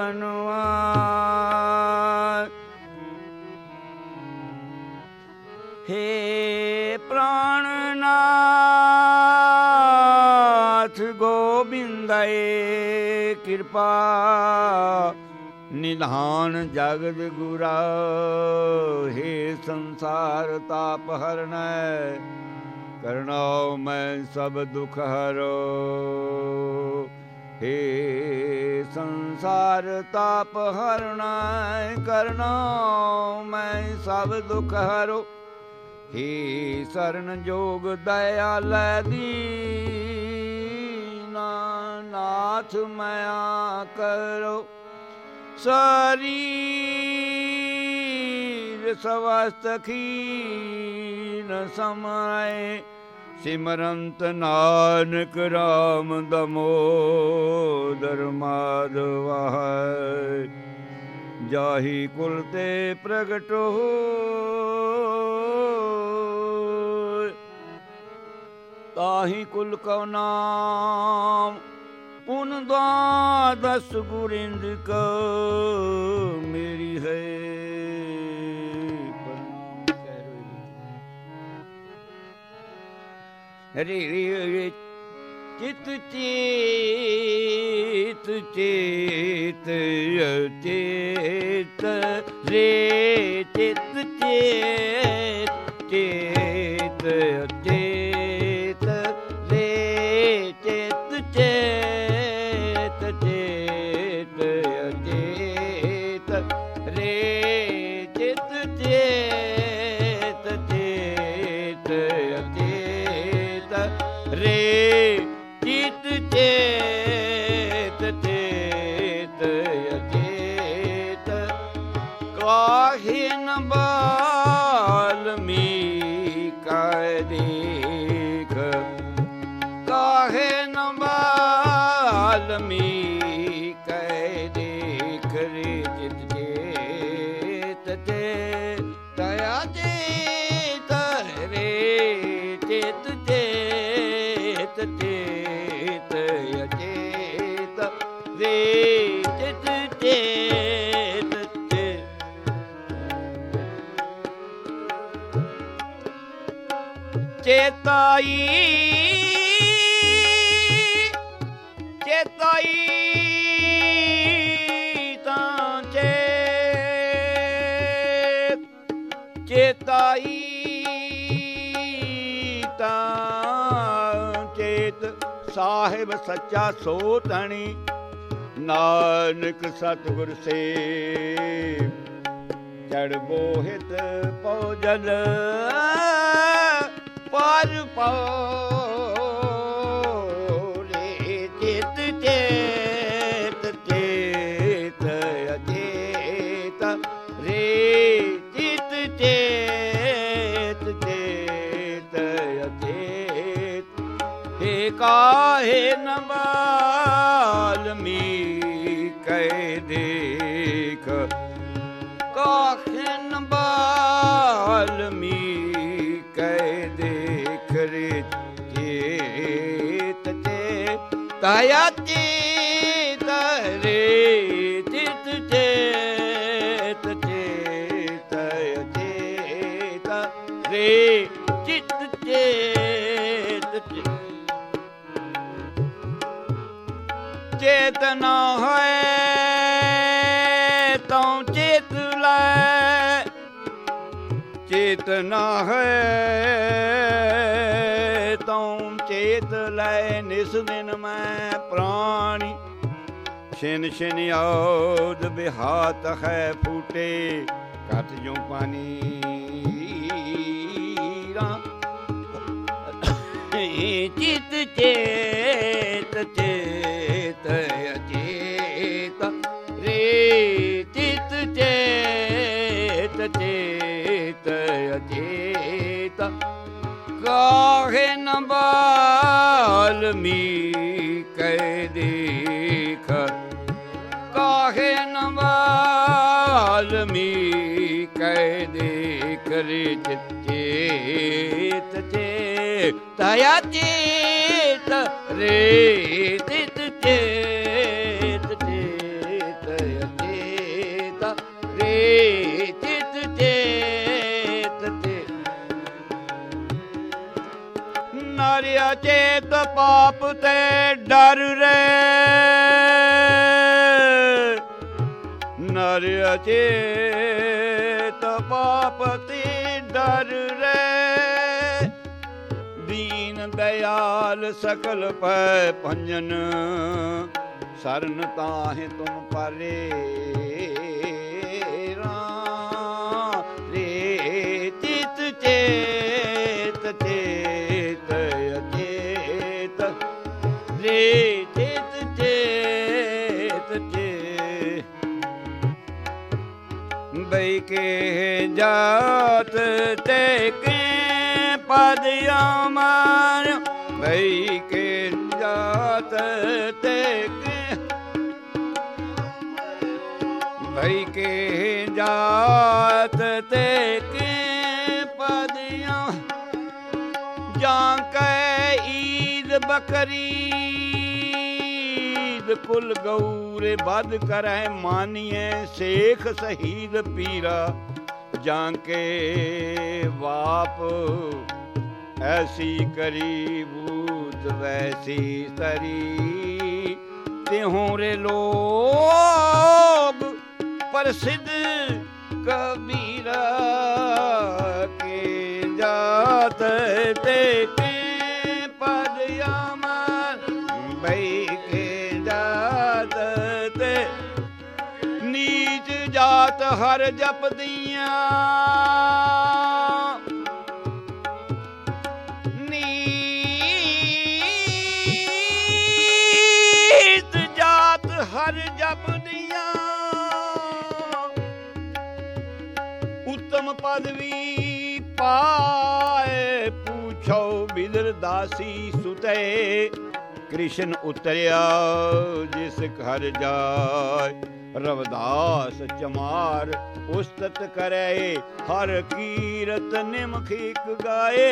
ਜਾਣਵਾ ਹੇ ਪ੍ਰਾਣਨਾਥ ਗੋਬਿੰਦਏ ਕਿਰਪਾ। ਨਿਧਾਨ ਜਗਤ ਗੁਰਾ, ਹੇ ਸੰਸਾਰ ਤਾਪ ਹਰਣੈ ਕਰਨਾਉ ਮੈਂ ਸਭ ਦੁਖ ਹਰੋ। ਹੇ ਸੰਸਾਰ ਤਾਪ ਹਰਣੈ ਕਰਨਾਉ ਮੈਂ ਸਭ ਦੁਖ ਹਰੋ। ਹੇ ਸਰਨ ਜੋਗ ਦਇਆਲੈ ਦੀਨਾ, ਨਾਥ ਮਾਇਆ ਕਰੋ। ਸਰੀਰ ਸਵਸਤ ਖੀਨ ਸਮਾਏ ਸਿਮਰੰਤ ਨਾਨਕ ਰਾਮ ਦਮੋਦਰ ਮਾਧਵਾ ਜਾਹੀ ਕੁਲ ਤੇ ਪ੍ਰਗਟ ਹੋਇ, ਤਾਹੀ ਕੁਲ ਕਉ ਨਾਮ ਪੁਨ ਦਸ ਗੁਰਿੰਦ ਕ ਹਰੀ ਚਿਤ ਚੇਤ ਚੇਤ ਚੇਤ ਰੇ ਚਿਤ ਚੇਤ ਚੇਤ ਚੇਤ ਦਇਆ ਚੇਤ ਰੇ ਚੇਤ ਚੇਤ ਚੇਤ ਅਚੇਤ ਰੇ ਚੇਤ ਚੇਤ ਚੇਤਾਈ ਸਾਹਿਬ ਸੱਚਾ ਸੋ ਤਣੀ ਨਾਨਕ ਸਤਿਗੁਰ ਸੇ ਚੜ ਬੋਹਿਤ ਪਉਜਲ ਪਰ ਪਾਉ। ਕਾਹੇ ਨ ਬਾਲਮੀ ਚੇਤਨਾ ਹੈ ਤਉ ਚੇਤ ਲੈ। ਚੇਤਨਾ ਹੈ ਤਉ ਚੇਤ ਲੈ। ਨਿਸ ਦਿਨ ਮੈਂ ਪ੍ਰਾਣੀ। ਛਿਨ ਛਿਨ ਆਉਦ ਬਿਹਾਤ ਹੈ ਫੂਟੇ। ਕਤ ਜੋ ਪਾਣੀ ਰਾ। ਚਿਤ ਚੇਤ ਬਾਲਮੀ ਕੈ ਦੇਖ। ਕਾਹੇ ਨ ਬਾਲਮੀ ਕੈ ਦੇਖ ਰੇ ਚੇਤ ਚੇ ਤਇਆ ਚੇਤ ਰੇ ਤਿਤ ਚੇਤ ਨਰ ਅਚੇਤ ਪਾਪ ਤੇ ਡਰ ਰੇ। ਨਰ ਅਚੇਤ ਪਾਪ ਤੇ ਡਰ ਰੇ। ਦੀਨ ਦਇਆਲ ਸਕਲ ਪੈ ਪੰਜਨ ਸਰਨ ਤਾਹੇ ਤੁਮ ਪਰੇ। ਬਈ ਕੇ ਜਾਤ ਤੇ ਕੇ ਪਦ ਅਮਰ ਬਈ ਕੇ ਜਾਤ ਤੇ ਕੇ ਭਈ ਕੇ ਜਾਤ ਤੇ ਕੇ ਪਦਿਆਂ ਜਾਂ ਕੈ ਈਦ ਬਕਰੀ ਕੁਲ ਗੌਰੇ ਬਦ ਕਰੈ ਮਾਨੀਐ ਸੇਖ ਸ਼ਹੀਦ ਪੀਰਾ। ਜਾਂ ਕੇ ਵਾਪ ਐਸੀ ਕਰੀ ਭੂਤ ਵੈਸੀ ਤਰੀ। ਤਿਹੋਂ ਰੇ ਲੋਗ ਪ੍ਰਸਿੱਧ ਕਬੀਰਾ। ਹਰ ਜਪਦੀਆਂ। ਨੀਤ ਜਾਤ ਹਰ ਜਪਦੀਆਂ। ਉਤਮ ਪਦਵੀ ਪਾਏ ਪੁੱਛੋ ਬਿਦਰ ਦਾਸੀ ਸੁਤੇ। ਕ੍ਰਿਸ਼ਨ ਉਤਰਿਆ, ਜਿਸ ਘਰ ਜਾਏ। ਰਵਦਾਸ ਚਮਾਰ ਉਸਤਤ ਕਰੇ, ਹਰ ਕੀਰਤ ਨਿਮਖੀਕ ਗਾਏ।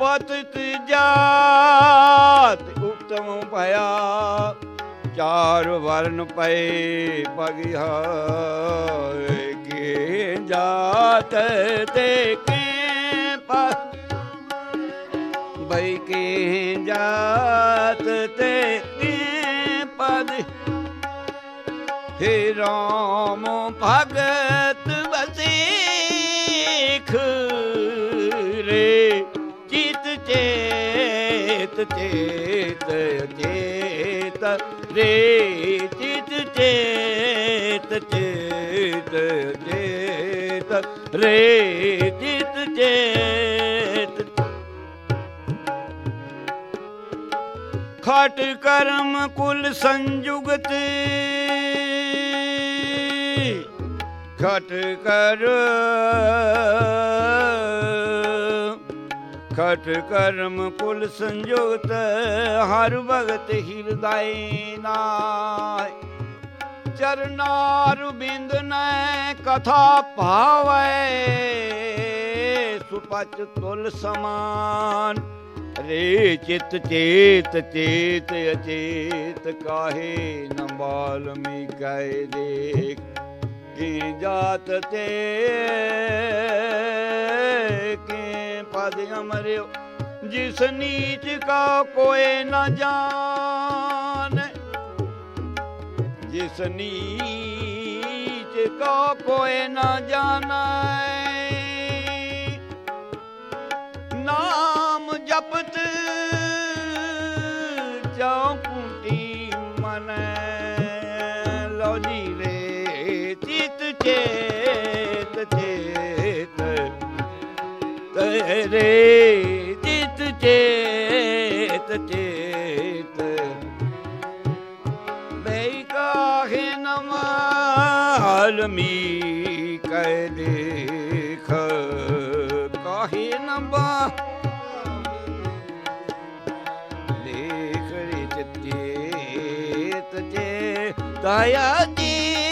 ਪਤਿਤ ਜਾਤ ਉਤਮ ਭਇਆ, ਚਾਰ ਵਰਨ ਪਏ ਪਗਿਆ ਕੇ ਜਾਤ ਤੇ ਕੇ ਪ ਬਈ ਕੇ ਜਾਤ ਤੇ ਪਦ? ਹੇ ਰਾਮ ਭਗਤ ਵਸੀਖ ਰੇ। ਚਿਤ ਚੇਤ ਚੇਤ ਚੇਤ ਰੇ। ਚਿਤ ਚੇਤ ਚੇਤ ਚੇਤ ਰੇ। ਚਿਤ ਚੇਤ ਖਟ ਕਰਮ ਕੁਲ ਸੰਯੁਗਤ ਖਟ ਕਰ, ਖਟ ਕਰਮ ਕੁਲ ਸੰਯੁਗਤ ਹਰ ਭਗਤ ਹਿਰਦੈ ਨਾਇ ਚਰਨਾਰ ਬਿੰਦ ਨੈ ਕਥਾ ਭਾਵੈ, ਸੁਪਚ ਤੁਲ ਸਮਾਨ। ਰੇ ਚਿਤ ਚੇਤ ਚੇਤ ਅਚੇਤ ਕਾਹੇ ਨ ਬਾਲਮੀ ਕੈ ਦੇਖ। ਕੀ ਜਾਤ ਤੇ ਕੇ ਪਦ ਅਮਰਿਓ, ਜਿਸ ਨੀਚ ਕਾ ਕੋਏ ਨ ਜਾਣੈ। ਜਿਸ ਨੀਚ ਕਾ ਕੋਏ ਨ ਜਾਣੈ। ਨਾਮ ਚਿਤ ਚੇਤ ਚੇਤ ਤੇਰੇ ਚਿਤ ਚੇਤ ਚੇਤ ਬਈ ਕਾਹੇ ਨਮਾਲਮੀ ਕਹਿ ਦੇਖ। ਕਾਹੇ ਨਮਾ ਦੇਖ ਰੇ ਚੇਤ ਚੇ ਤਾਇਆ ਜੀਤ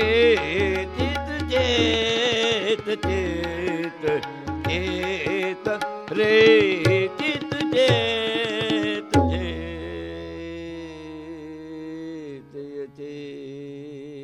ਚਿਤ ਚੇਤ ਚੇਤ ਚੇਤ ਰੇ ਚਿਤ ਚੇਤ। ਚੇਤ